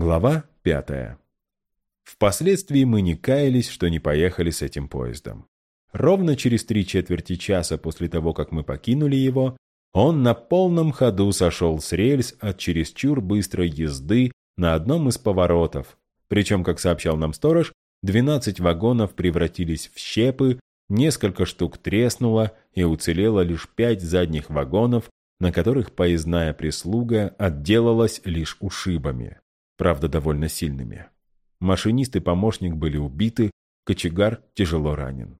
Глава пятая. Впоследствии мы не каялись, что не поехали с этим поездом. Ровно через три четверти часа после того, как мы покинули его, он на полном ходу сошел с рельс от чересчур быстрой езды на одном из поворотов. Причем, как сообщал нам сторож, 12 вагонов превратились в щепы, несколько штук треснуло и уцелело лишь пять задних вагонов, на которых поездная прислуга отделалась лишь ушибами правда довольно сильными. Машинист и помощник были убиты, кочегар тяжело ранен.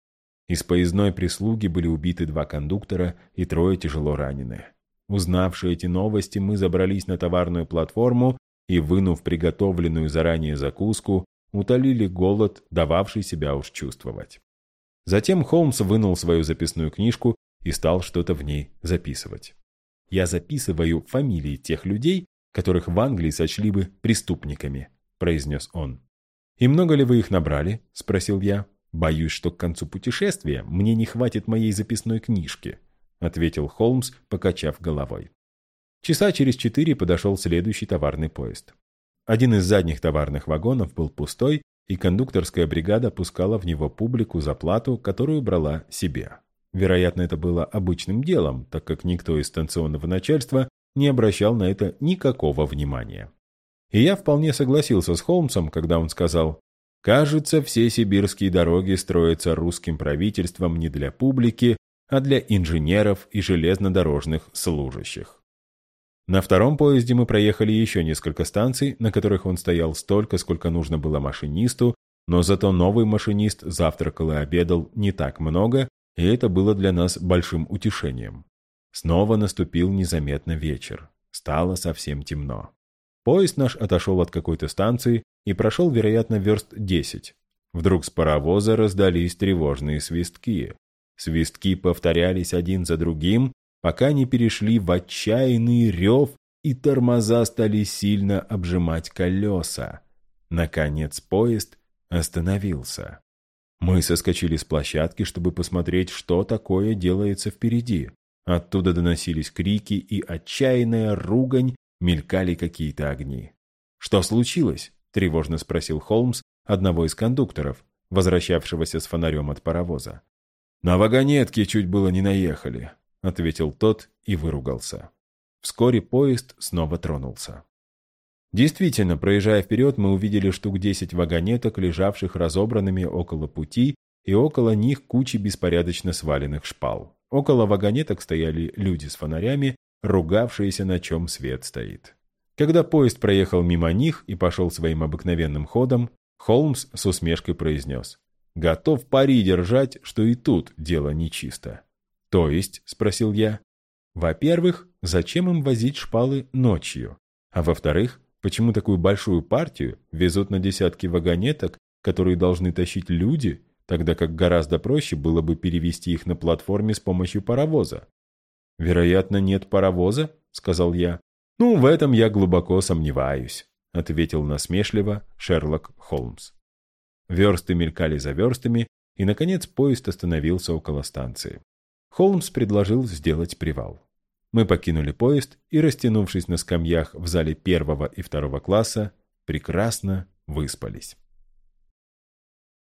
Из поездной прислуги были убиты два кондуктора и трое тяжело ранены. Узнавшие эти новости, мы забрались на товарную платформу и, вынув приготовленную заранее закуску, утолили голод, дававший себя уж чувствовать. Затем Холмс вынул свою записную книжку и стал что-то в ней записывать. Я записываю фамилии тех людей, которых в Англии сочли бы преступниками», — произнес он. «И много ли вы их набрали?» — спросил я. «Боюсь, что к концу путешествия мне не хватит моей записной книжки», — ответил Холмс, покачав головой. Часа через четыре подошел следующий товарный поезд. Один из задних товарных вагонов был пустой, и кондукторская бригада пускала в него публику за плату, которую брала себе. Вероятно, это было обычным делом, так как никто из станционного начальства не обращал на это никакого внимания. И я вполне согласился с Холмсом, когда он сказал, «Кажется, все сибирские дороги строятся русским правительством не для публики, а для инженеров и железнодорожных служащих». На втором поезде мы проехали еще несколько станций, на которых он стоял столько, сколько нужно было машинисту, но зато новый машинист завтракал и обедал не так много, и это было для нас большим утешением. Снова наступил незаметно вечер. Стало совсем темно. Поезд наш отошел от какой-то станции и прошел, вероятно, верст десять. Вдруг с паровоза раздались тревожные свистки. Свистки повторялись один за другим, пока не перешли в отчаянный рев, и тормоза стали сильно обжимать колеса. Наконец поезд остановился. Мы соскочили с площадки, чтобы посмотреть, что такое делается впереди. Оттуда доносились крики и отчаянная ругань, мелькали какие-то огни. «Что случилось?» – тревожно спросил Холмс одного из кондукторов, возвращавшегося с фонарем от паровоза. «На вагонетке чуть было не наехали», – ответил тот и выругался. Вскоре поезд снова тронулся. Действительно, проезжая вперед, мы увидели штук десять вагонеток, лежавших разобранными около пути, и около них кучи беспорядочно сваленных шпал. Около вагонеток стояли люди с фонарями, ругавшиеся, на чем свет стоит. Когда поезд проехал мимо них и пошел своим обыкновенным ходом, Холмс с усмешкой произнес. «Готов пари держать, что и тут дело нечисто». «То есть?» – спросил я. «Во-первых, зачем им возить шпалы ночью? А во-вторых, почему такую большую партию везут на десятки вагонеток, которые должны тащить люди, тогда как гораздо проще было бы перевести их на платформе с помощью паровоза. «Вероятно, нет паровоза?» — сказал я. «Ну, в этом я глубоко сомневаюсь», — ответил насмешливо Шерлок Холмс. Версты мелькали за верстами, и, наконец, поезд остановился около станции. Холмс предложил сделать привал. Мы покинули поезд и, растянувшись на скамьях в зале первого и второго класса, прекрасно выспались.